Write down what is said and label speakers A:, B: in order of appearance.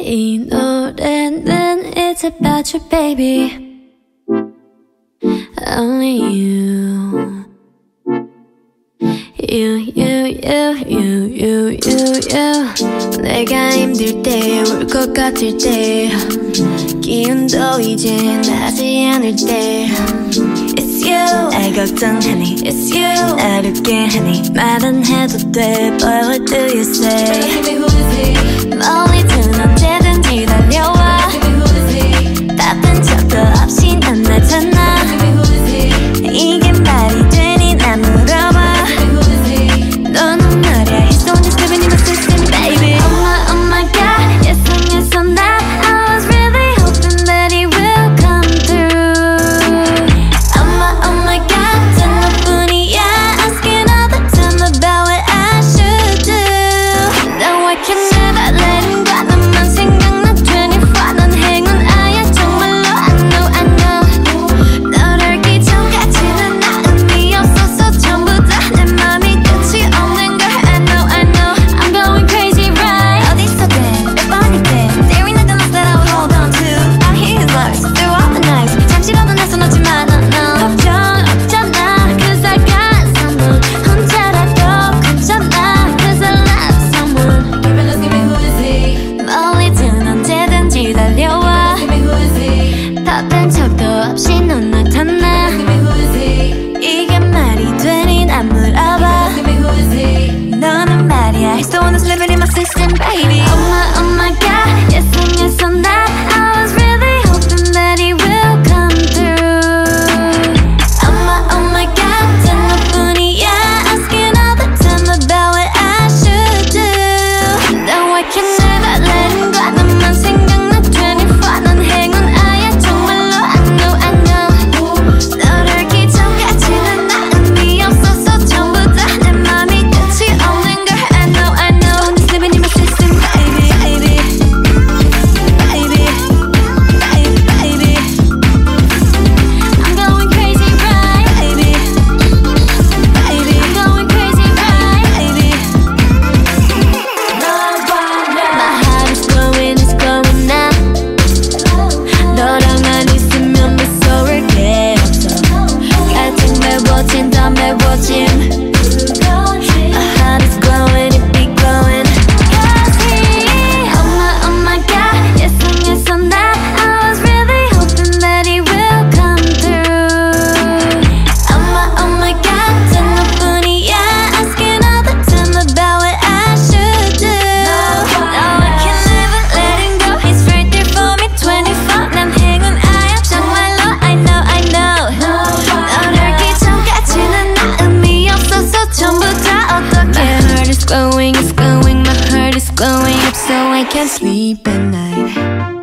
A: You know that then it's about your baby. Only you. You, you, you, you, you, you, you. 내가 힘들 때, 울 것 같을 때. 기운도 이제 나지 않을 때. It's you. 날 걱정하니. It's you. 날 웃게 하니. 말은 해도 돼. But what do you say? Baby who is he? 멀리 드는 can't sleep at night.